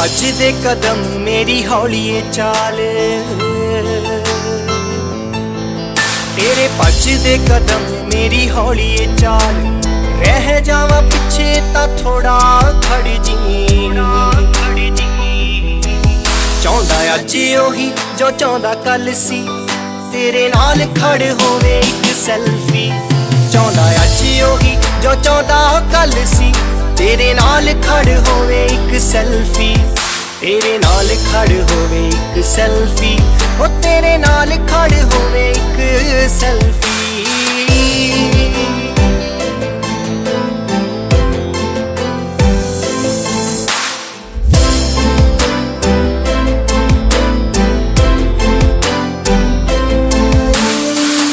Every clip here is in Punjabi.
ਭੱਜਦੇ ਕਦਮ ਮੇਰੀ ਹੌਲੀਏ ਚਾਲ ਤੇਰੇ ਭੱਜਦੇ ਕਦਮ ਮੇਰੀ ਹੌਲੀਏ ਚਾਲ ਰਹਿ ਜਾਵਾਂ ਪਿੱਛੇ ਤਾਂ ਥੋੜਾ ਖੜ ਜੀ ਚਾਹੁੰਦਾ ਅੱਜ ਉਹੀ ਜੋ ਚਾਹੁੰਦਾ ਕੱਲ ਸੀ। ਤੇਰੇ ਨਾਲ ਖੜ ਹੋਵੇ ਇੱਕ ਸੈਲਫੀ। ਚਾਹੁੰਦਾ ਅੱਜ ਉਹੀ ਜੋ ਚਾਹੁੰਦਾ ਕੱਲ ਸੀ। ਤੇਰੇ ਨਾਲ ਖੜ ਹੋਵੇ ਇੱਕ ਸੈਲਫੀ। ਤੇਰੇ ਨਾਲ ਖੜ ਹੋਵੇ ਇੱਕ ਸੈਲਫੀ, ਉਹ ਤੇਰੇ ਨਾਲ ਖੜ ਹੋਵੇ ਇੱਕ ਸੈਲਫੀ।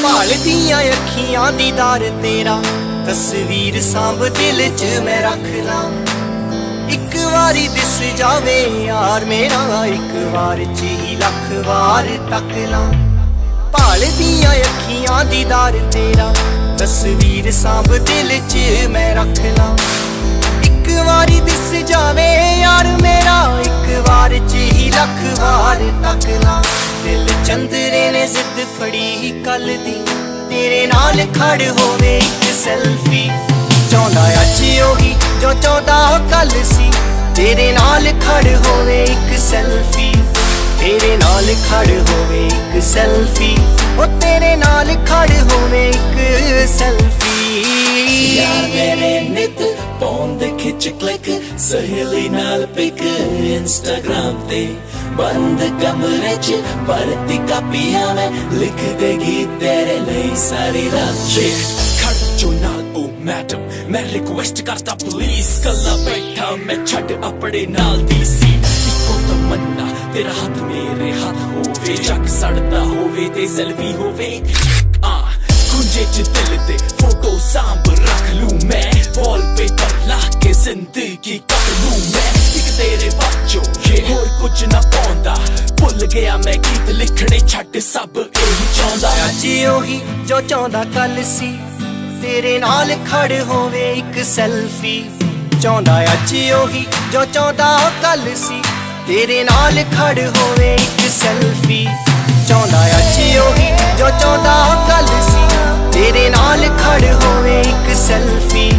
ਭਾਲਦੀਆਂ ਅੱਖੀਆਂ ਦੀ ਦਰ ਤੇਰਾ, ਤਸਵੀਰ ਸਾਂਭ ਦਿਲ 'ਚ ਮੈਂ ਰੱਖਦਾ। ਇੱਕ ਵਾਰੀ ਦਿਸ ਜਾਵੇ ਯਾਰ ਮੇਰਾ, ਇੱਕ ਵਾਰ 'ਚ ਹੀ ਲੱਖ ਵਾਰ ਤੱਕ ਲਾਂ। ਭਾਲਦੀਆਂ ਅੱਖੀਆਂ ਦੀਦਾਰ ਤੇਰਾ, ਤਸਵੀਰ ਸਾਂਭ ਦਿਲ 'ਚ ਮੈਂ ਰੱਖ ਲਾਂ। ਇੱਕ ਵਾਰੀ ਦਿਸ ਜਾਵੇ ਯਾਰ ਮੇਰਾ, ਇੱਕ ਵਾਰ 'ਚ ਹੀ ਲੱਖ ਵਾਰ ਤੱਕ ਲਾਂ। ਦਿਲ ਚੰਦਰੇ ਨੇ ਜ਼ਿੱਦ ਫੜੀ ਕੱਲ ਦੀ, ਤੇਰੇ ਨਾਲ ਖੜ ਹੋਵੇ ਤੇਰੇ ਨਾਲ ਖੜ ਹੋਵੇ ਇੱਕ ਸੈਲਫੀ ਤੇਰੇ ਨਾਲ ਖੜ ਹੋਵੇ ਇੱਕ ਸੈਲਫੀ ਉਹ ਤੇਰੇ ਨਾਲ ਖੜ ਹੋਵੇ ਇੱਕ ਸੈਲਫੀ। ਯਾਰ ਮੇਰੇ ਨਿਤ ਪਾਉਂਦੇ ਖਿੱਚ ਕਲਿੱਕ ਸਹੇਲੀ ਨਾਲ ਪਿਕ ਇੰਸਟਾਗ੍ਰਾਮ ਤੇ। ਬੰਦ ਕਮਰੇ 'ਚ ਪਰਤੀ ਕਾਪੀਆਂ ਮੈਂ ਲਿਖਦੇ ਗੀਤ ਤੇਰੇ ਲਈ ਸਾਰੀ ਰਾਤ Yeah, ਖੜ ਜੋ ਨਾਲ ਉਹ ਮੈਡਮ। ਮੈਂ ਰਿਕੁਐਸਟ ਕਰਦਾ ਪਲੀਜ਼ ਕੱਲਾ ਬੈਠਾ, ਮੈਂ ਛੱਡ ਆਪਣੇ ਨਾਲ ਦੀ ਸੀਟ ਇੱਕੋ ਤਮੰਨਾ, ਤੇਰਾ ਹੱਥ ਮੇਰੇ ਹੱਥ ਹੋਵੇ ਜੱਗ ਸੜਦਾ ਹੋਵੇ ਤੇ ਸੈਲਫੀ ਹੋਵੇ। ਆ ਕੁੰਜੇ ਚ ਦਿਲ ਤੇ ਫੋਟੋ ਸਾਂਭ ਰੱਖ ਲੂ ਮੈਂ। ਵਾਲਪੇਪਰ ਲਾ ਕੇ ਜ਼ਿੰਦਗੀ ਕੱਟ ਲੂ ਮੈਂ। ਇੱਕ ਤੇਰੇ ਬਾਝੋਂ ਹੋਰ ਕੁਝ ਨਾ ਪਾਉਂਦਾ, ਭੁੱਲ ਗਿਆ ਮੈਂ ਗੀਤ ਲਿਖਣੇ ਛੱਡ ਸਭ ਇਹੀ ਚਾਹੁੰਦਾ। ਅੱਜ ਉਹੀ ਜੋ ਚਾਹੁੰਦਾ ਕੱਲ ਸੀ। ਤੇਰੇ ਨਾਲ ਖੜ ਹੋਵੇ ਇੱਕ ਸੈਲਫੀ। ਚਾਹੁੰਦਾ ਅੱਜ ਉਹੀ, ਜੋ ਚਾਹੁੰਦਾ ਕੱਲ ਸੀ। ਤੇਰੇ ਨਾਲ ਖੜ ਹੋਵੇ ਇੱਕ ਸੈਲਫੀ। ਚਾਹੁੰਦਾ ਅੱਜ ਉਹੀ, ਜੋ ਚਾਹੁੰਦਾ ਕੱਲ ਸੀ। ਤੇਰੇ ਨਾਲ ਖੜ ਹੋਵੇ ਇੱਕ ਸੈਲਫੀ।